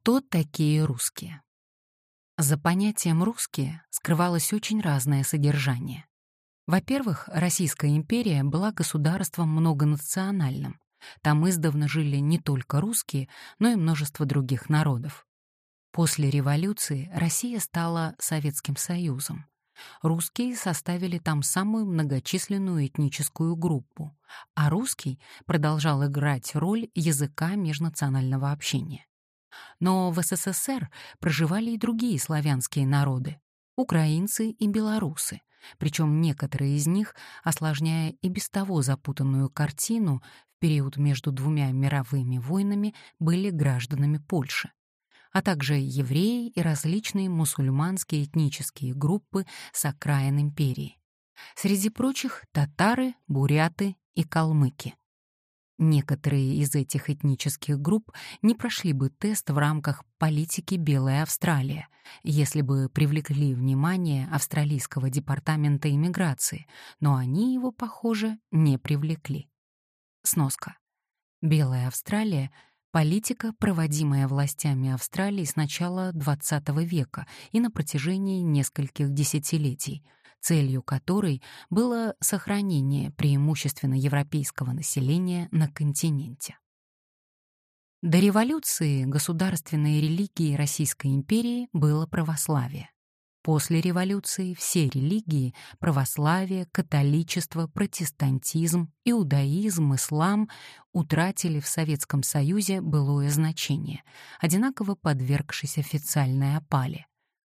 Кто такие русские? За понятием «русские» скрывалось очень разное содержание. Во-первых, Российская империя была государством многонациональным. Там издавна жили не только русские, но и множество других народов. После революции Россия стала Советским Союзом. Русские составили там самую многочисленную этническую группу, а русский продолжал играть роль языка межнационального общения. Но в СССР проживали и другие славянские народы — украинцы и белорусы, причем некоторые из них, осложняя и без того запутанную картину, в период между двумя мировыми войнами были гражданами Польши, а также евреи и различные мусульманские этнические группы с окраин империи. Среди прочих — татары, буряты и калмыки. Некоторые из этих этнических групп не прошли бы тест в рамках политики «Белая Австралия», если бы привлекли внимание австралийского департамента иммиграции, но они его, похоже, не привлекли. Сноска. «Белая Австралия» — политика, проводимая властями Австралии с начала XX века и на протяжении нескольких десятилетий — целью которой было сохранение преимущественно европейского населения на континенте. До революции государственной религией Российской империи было православие. После революции все религии — православие, католичество, протестантизм, иудаизм, ислам — утратили в Советском Союзе былое значение, одинаково подвергшись официальной опале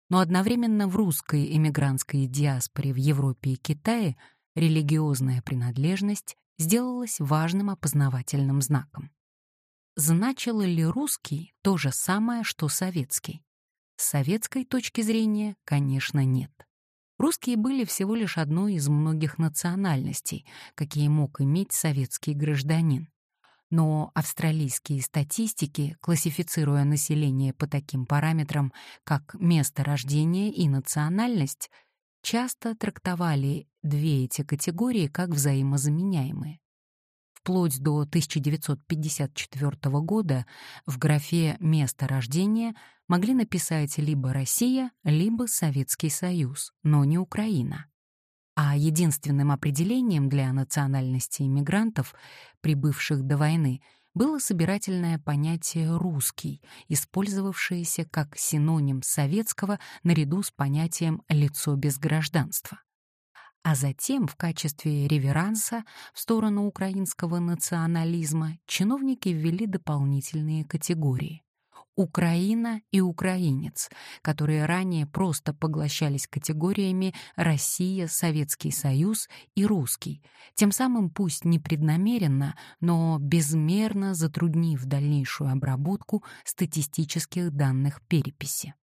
но одновременно в русской эмигрантской диаспоре в Европе и Китае религиозная принадлежность сделалась важным опознавательным знаком. Значило ли русский то же самое, что советский? С советской точки зрения, конечно, нет. Русские были всего лишь одной из многих национальностей, какие мог иметь советский гражданин но австралийские статистики, классифицируя население по таким параметрам, как место рождения и национальность, часто трактовали две эти категории как взаимозаменяемые. Вплоть до 1954 года в графе «Место рождения» могли написать либо Россия, либо Советский Союз, но не Украина а единственным определением для национальности иммигрантов, прибывших до войны, было собирательное понятие «русский», использовавшееся как синоним советского наряду с понятием «лицо без гражданства». А затем в качестве реверанса в сторону украинского национализма чиновники ввели дополнительные категории. Украина и украинец, которые ранее просто поглощались категориями Россия, Советский Союз и русский, тем самым пусть непреднамеренно, но безмерно затруднив дальнейшую обработку статистических данных переписи.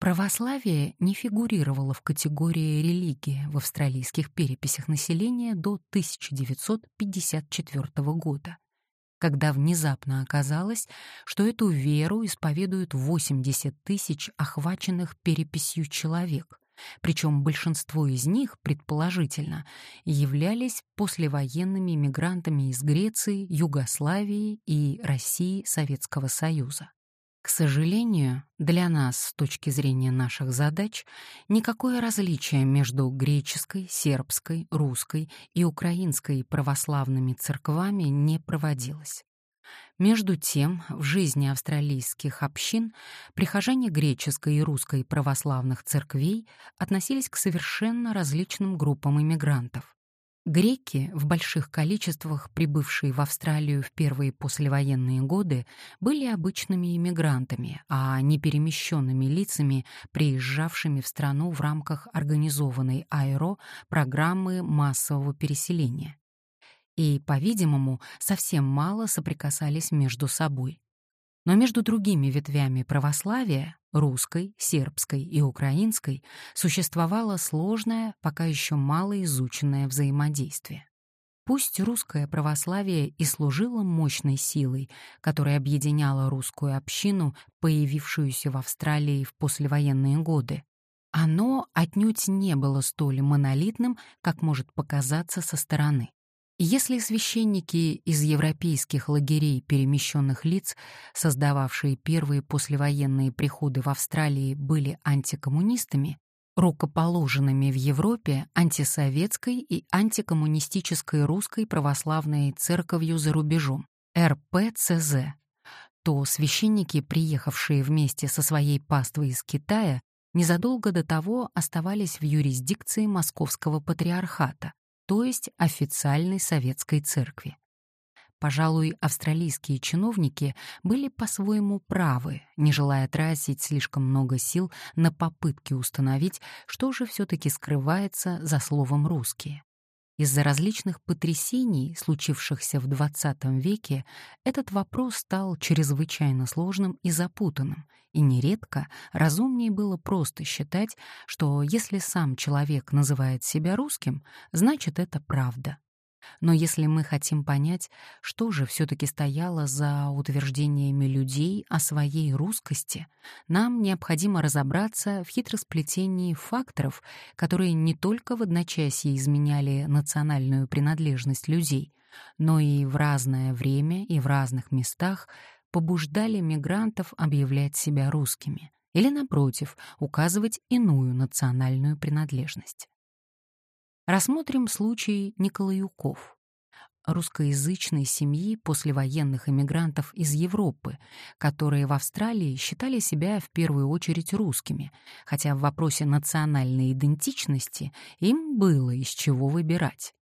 Православие не фигурировало в категории религии в австралийских переписях населения до 1954 года когда внезапно оказалось, что эту веру исповедуют 80 тысяч охваченных переписью человек, причем большинство из них, предположительно, являлись послевоенными мигрантами из Греции, Югославии и России Советского Союза. К сожалению, для нас с точки зрения наших задач никакое различие между греческой, сербской, русской и украинской православными церквами не проводилось. Между тем, в жизни австралийских общин прихожане греческой и русской православных церквей относились к совершенно различным группам иммигрантов. Греки, в больших количествах прибывшие в Австралию в первые послевоенные годы, были обычными иммигрантами, а не перемещенными лицами, приезжавшими в страну в рамках организованной АЭРО программы массового переселения. И, по-видимому, совсем мало соприкасались между собой. Но между другими ветвями православия, русской, сербской и украинской, существовало сложное, пока еще мало изученное взаимодействие. Пусть русское православие и служило мощной силой, которая объединяла русскую общину, появившуюся в Австралии в послевоенные годы, оно отнюдь не было столь монолитным, как может показаться со стороны. Если священники из европейских лагерей перемещенных лиц, создававшие первые послевоенные приходы в Австралии, были антикоммунистами, рукоположенными в Европе антисоветской и антикоммунистической русской православной церковью за рубежом, РПЦЗ, то священники, приехавшие вместе со своей паствой из Китая, незадолго до того оставались в юрисдикции Московского патриархата, то есть официальной советской церкви. Пожалуй, австралийские чиновники были по-своему правы, не желая тратить слишком много сил на попытки установить, что же все-таки скрывается за словом «русские». Из-за различных потрясений, случившихся в XX веке, этот вопрос стал чрезвычайно сложным и запутанным, и нередко разумнее было просто считать, что если сам человек называет себя русским, значит это правда. Но если мы хотим понять, что же все-таки стояло за утверждениями людей о своей русскости, нам необходимо разобраться в хитросплетении факторов, которые не только в одночасье изменяли национальную принадлежность людей, но и в разное время и в разных местах побуждали мигрантов объявлять себя русскими или, напротив, указывать иную национальную принадлежность. Рассмотрим случай Николаюков, русскоязычной семьи послевоенных эмигрантов из Европы, которые в Австралии считали себя в первую очередь русскими, хотя в вопросе национальной идентичности им было из чего выбирать.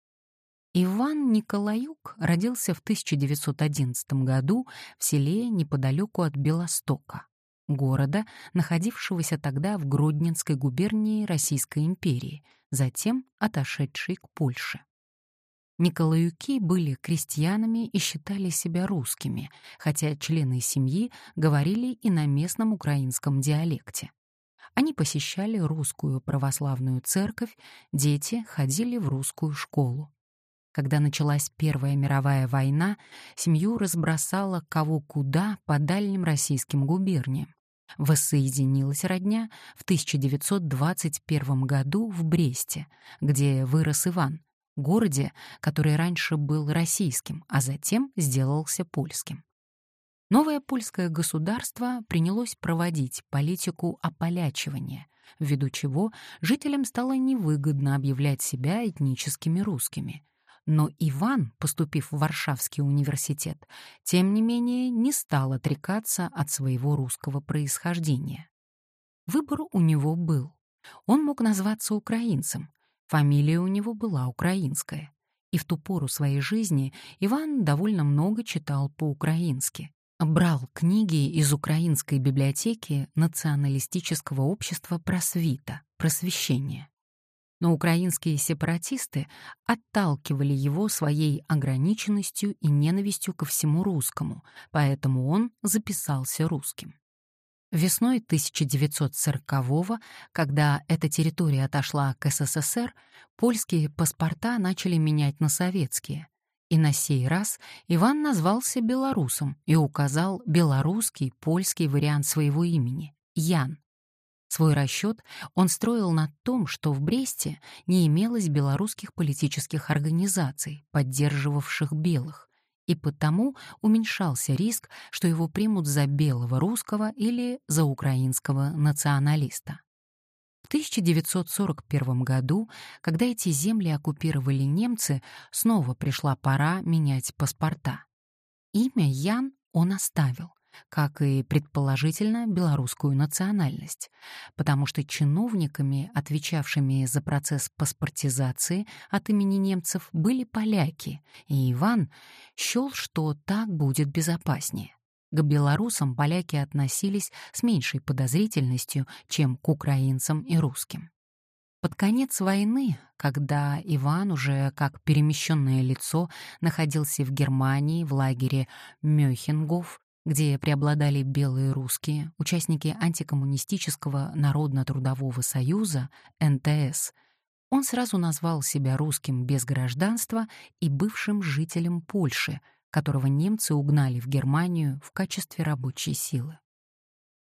Иван Николаюк родился в 1911 году в селе неподалеку от Белостока, города, находившегося тогда в Гродненской губернии Российской империи — затем отошедший к Польше. Николаюки были крестьянами и считали себя русскими, хотя члены семьи говорили и на местном украинском диалекте. Они посещали русскую православную церковь, дети ходили в русскую школу. Когда началась Первая мировая война, семью разбросала кого куда по дальним российским губерниям. Воссоединилась родня в 1921 году в Бресте, где вырос Иван, городе, который раньше был российским, а затем сделался польским. Новое польское государство принялось проводить политику ополячивания, ввиду чего жителям стало невыгодно объявлять себя этническими русскими, но Иван, поступив в Варшавский университет, тем не менее не стал отрекаться от своего русского происхождения. Выбор у него был. Он мог назваться украинцем, фамилия у него была украинская. И в ту пору своей жизни Иван довольно много читал по-украински. Брал книги из украинской библиотеки Националистического общества «Просвита» «Просвещение» но украинские сепаратисты отталкивали его своей ограниченностью и ненавистью ко всему русскому, поэтому он записался русским. Весной 1940-го, когда эта территория отошла к СССР, польские паспорта начали менять на советские. И на сей раз Иван назвался белорусом и указал белорусский польский вариант своего имени — Ян. Свой расчет он строил на том, что в Бресте не имелось белорусских политических организаций, поддерживавших белых, и потому уменьшался риск, что его примут за белого русского или за украинского националиста. В 1941 году, когда эти земли оккупировали немцы, снова пришла пора менять паспорта. Имя Ян он оставил, как и, предположительно, белорусскую национальность, потому что чиновниками, отвечавшими за процесс паспортизации от имени немцев, были поляки, и Иван счел, что так будет безопаснее. К белорусам поляки относились с меньшей подозрительностью, чем к украинцам и русским. Под конец войны, когда Иван уже как перемещенное лицо находился в Германии в лагере Мёхенгоф, где преобладали белые русские, участники антикоммунистического Народно-трудового союза, НТС, он сразу назвал себя русским без гражданства и бывшим жителем Польши, которого немцы угнали в Германию в качестве рабочей силы.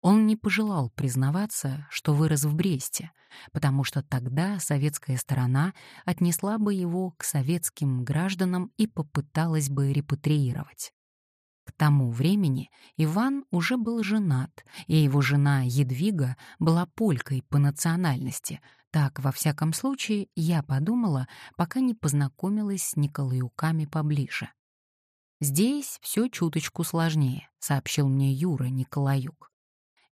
Он не пожелал признаваться, что вырос в Бресте, потому что тогда советская сторона отнесла бы его к советским гражданам и попыталась бы репатриировать. К тому времени Иван уже был женат, и его жена Едвига была полькой по национальности. Так, во всяком случае, я подумала, пока не познакомилась с Николаюками поближе. «Здесь все чуточку сложнее», — сообщил мне Юра Николаюк.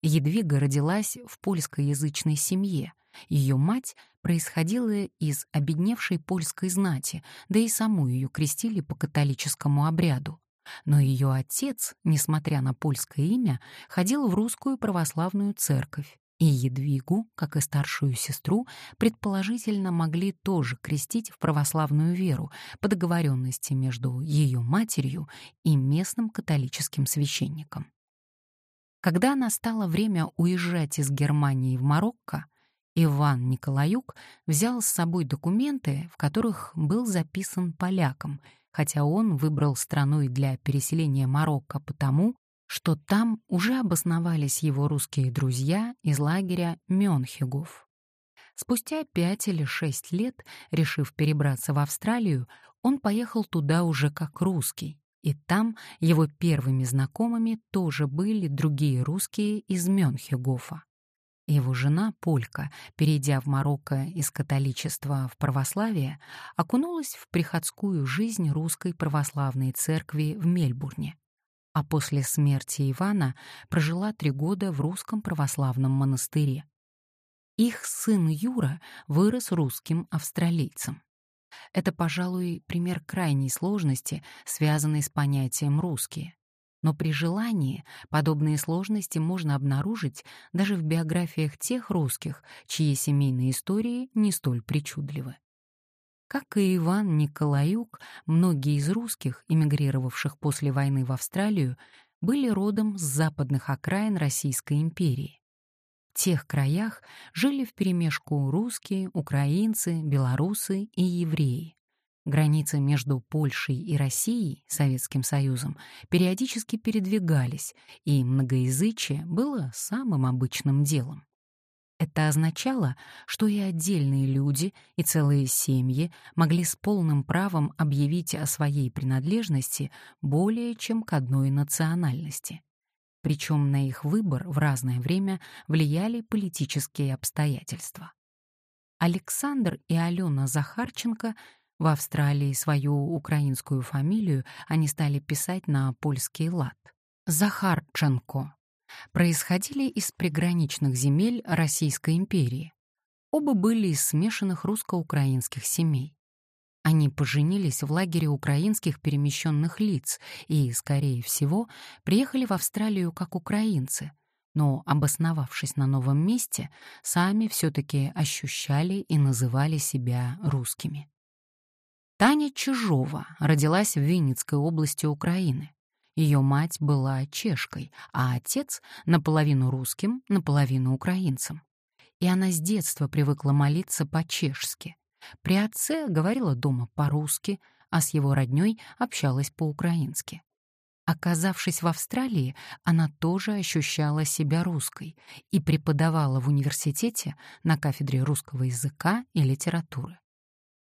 Едвига родилась в польскоязычной семье. Ее мать происходила из обедневшей польской знати, да и саму ее крестили по католическому обряду. Но ее отец, несмотря на польское имя, ходил в русскую православную церковь, и Едвигу, как и старшую сестру, предположительно могли тоже крестить в православную веру по договоренности между ее матерью и местным католическим священником. Когда настало время уезжать из Германии в Марокко, Иван Николаюк взял с собой документы, в которых был записан поляком, хотя он выбрал страной для переселения Марокко потому, что там уже обосновались его русские друзья из лагеря Мёнхегов. Спустя пять или шесть лет, решив перебраться в Австралию, он поехал туда уже как русский, и там его первыми знакомыми тоже были другие русские из Мёнхегофа. Его жена, Полька, перейдя в Марокко из католичества в православие, окунулась в приходскую жизнь русской православной церкви в Мельбурне а после смерти Ивана прожила три года в русском православном монастыре. Их сын Юра вырос русским австралийцем. Это, пожалуй, пример крайней сложности, связанной с понятием «русские». Но при желании подобные сложности можно обнаружить даже в биографиях тех русских, чьи семейные истории не столь причудливы. Как и Иван Николаюк, многие из русских, эмигрировавших после войны в Австралию, были родом с западных окраин Российской империи. В тех краях жили вперемешку русские, украинцы, белорусы и евреи. Границы между Польшей и Россией, Советским Союзом, периодически передвигались, и многоязычие было самым обычным делом. Это означало, что и отдельные люди, и целые семьи могли с полным правом объявить о своей принадлежности более чем к одной национальности. Причем на их выбор в разное время влияли политические обстоятельства. Александр и Алена Захарченко в Австралии свою украинскую фамилию они стали писать на польский лад. Захарченко происходили из приграничных земель Российской империи. Оба были из смешанных русско-украинских семей. Они поженились в лагере украинских перемещенных лиц и, скорее всего, приехали в Австралию как украинцы, но, обосновавшись на новом месте, сами все-таки ощущали и называли себя русскими. Таня Чижова родилась в Винницкой области Украины. Ее мать была чешкой, а отец — наполовину русским, наполовину украинцем. И она с детства привыкла молиться по-чешски. При отце говорила дома по-русски, а с его роднёй общалась по-украински. Оказавшись в Австралии, она тоже ощущала себя русской и преподавала в университете на кафедре русского языка и литературы.